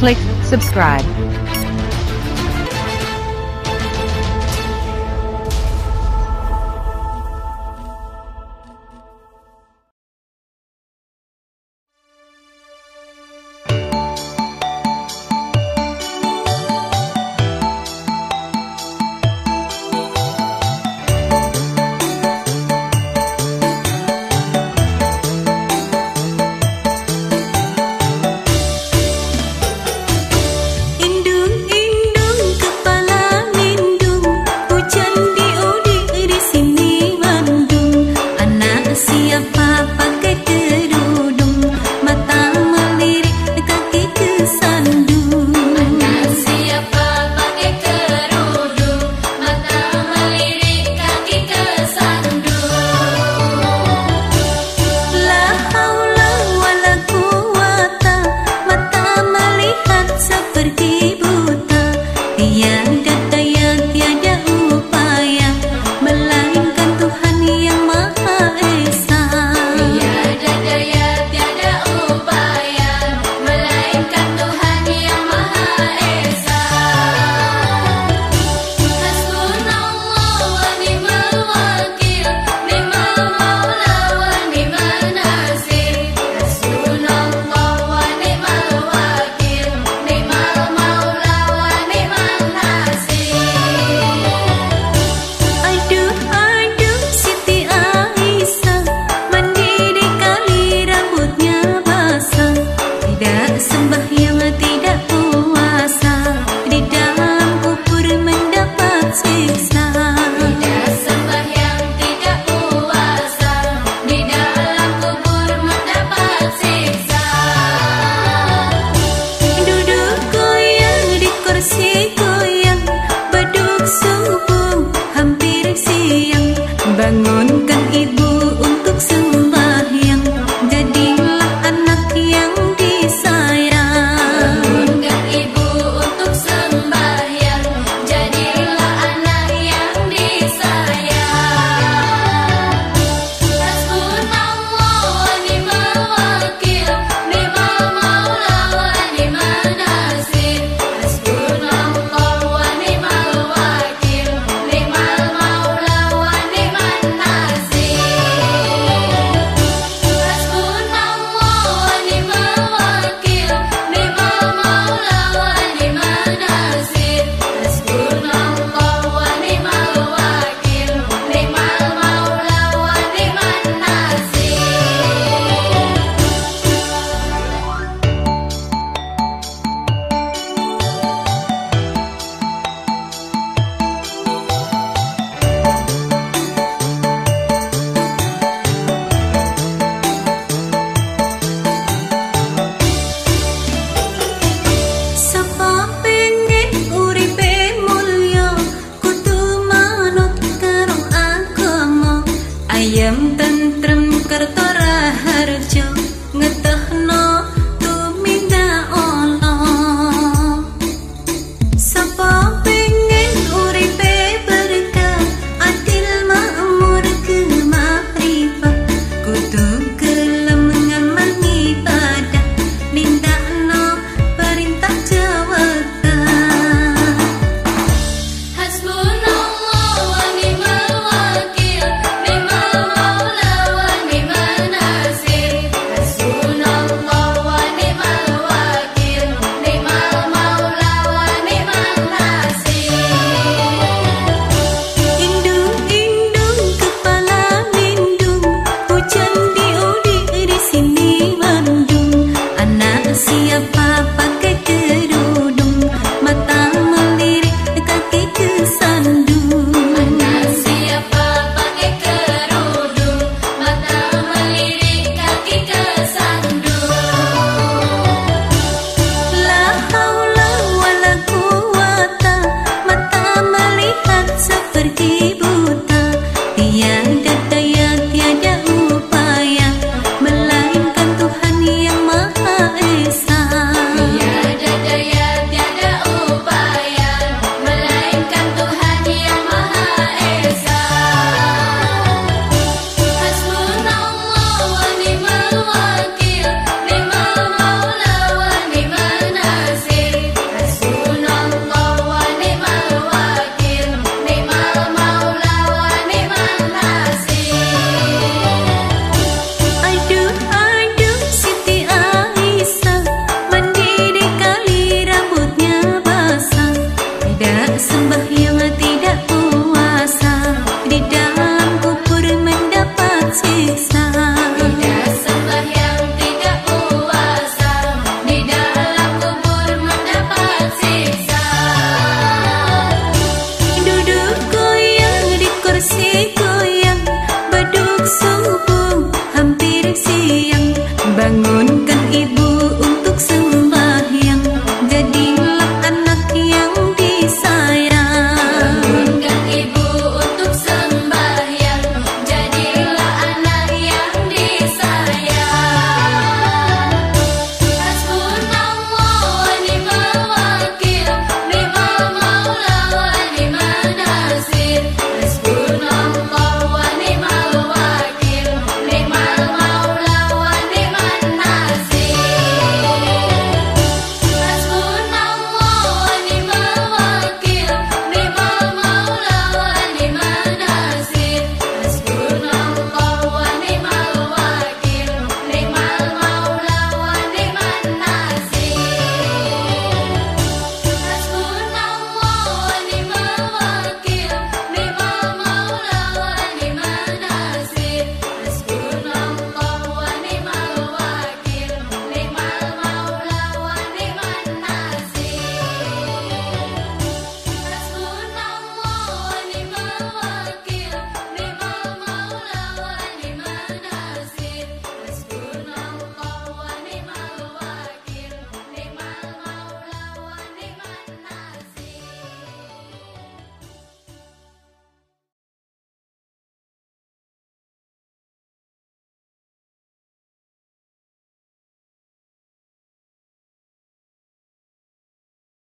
Click subscribe. Yang No. kerja ngetehno Allah berkah atil